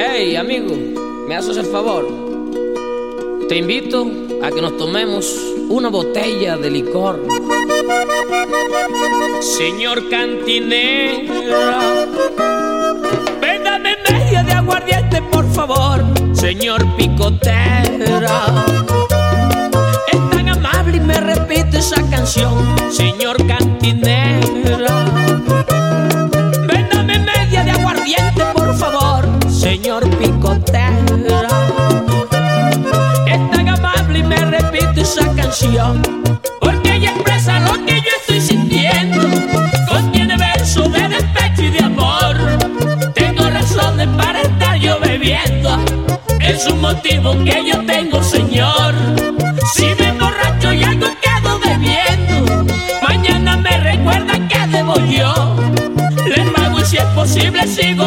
Hey, amigo, ¿me haces el favor? Te invito a que nos tomemos una botella de licor. Señor cantinero, véndame media de aguardiente, por favor. Señor picotera, es tan amable y me repite esa canción. Señor cantinero, es tan amable y me repite esa canción. Porque ella expresa lo que yo estoy sintiendo. Contiene versos de despecho y de amor. Tengo razones para estar yo bebiendo. Es un motivo que yo tengo, Señor. Si me emborracho y algo quedo bebiendo, mañana me recuerda que debo yo. Le pago y si es posible sigo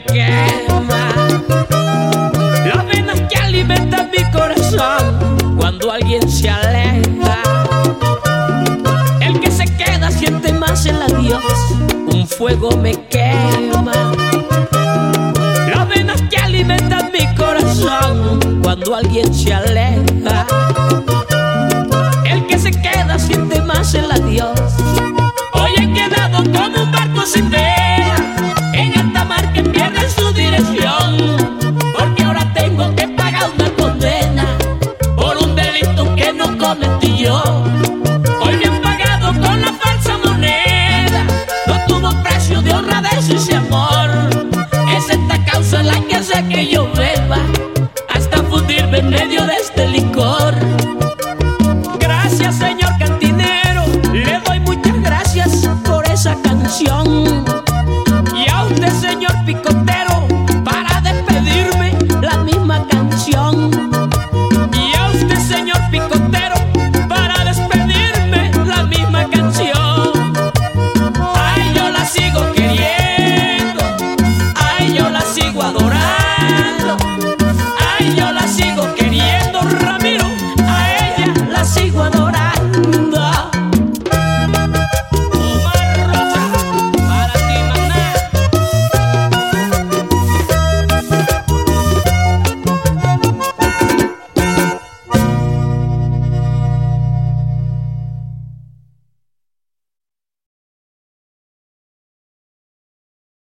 quema. Las venas que alimentan mi corazón cuando alguien se aleja. El que se queda siente más el adiós. Un fuego me quema. Las venas que alimentan mi corazón cuando alguien se aleja.